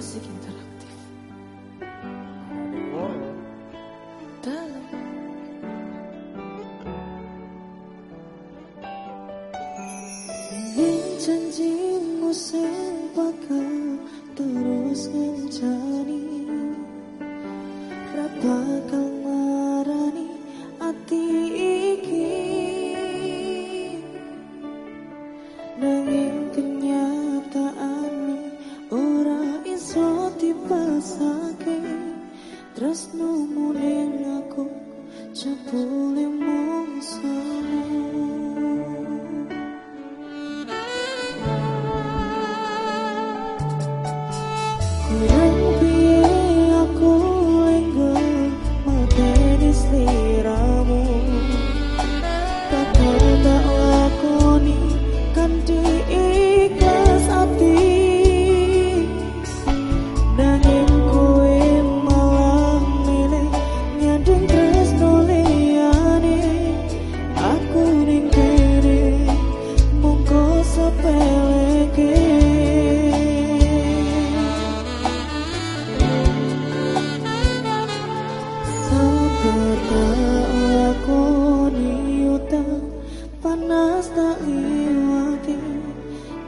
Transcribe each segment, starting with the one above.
musik interaktif. Oh. Dalam Ing janjimu bakal terus ngencani Ra Krasno more lako chapule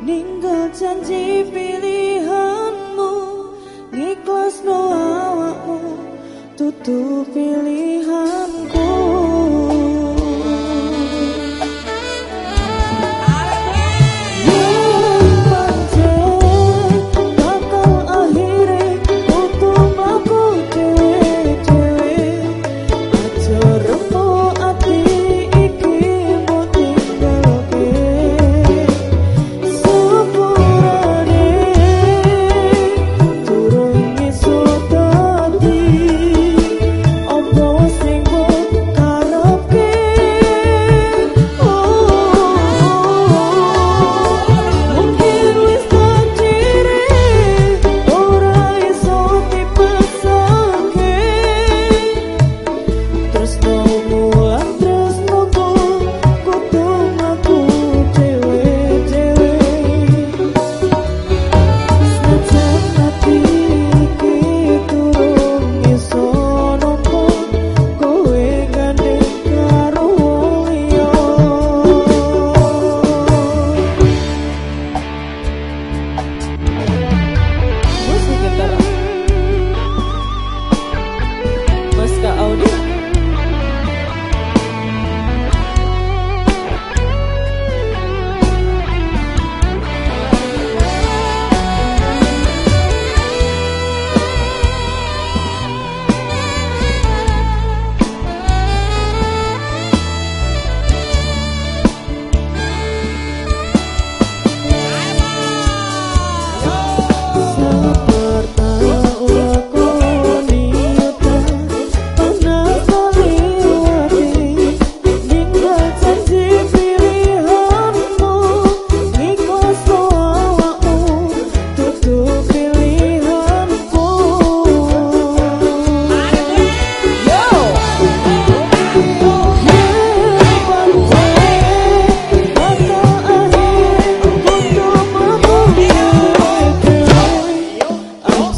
Ninggal janji pilihanmu Ngikhlas no awakmu Tutup pilihan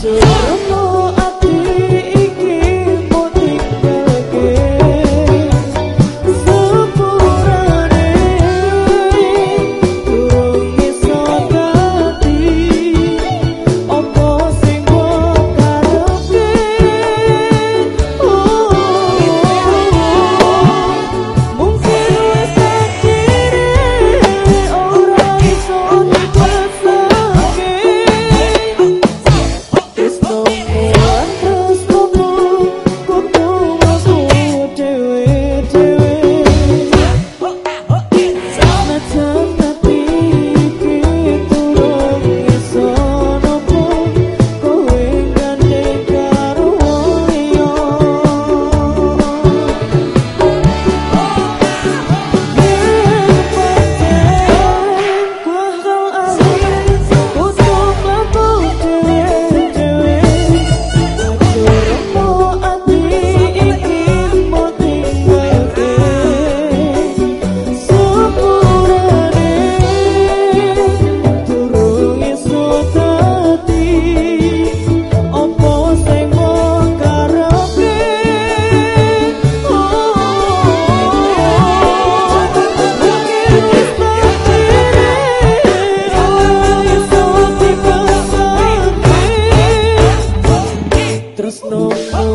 Sou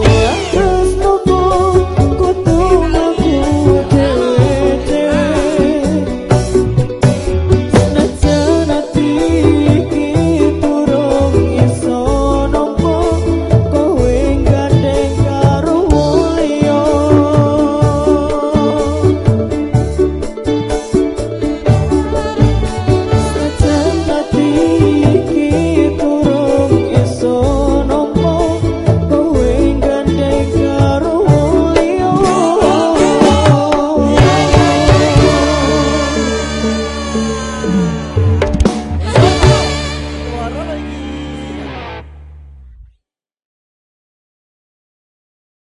和。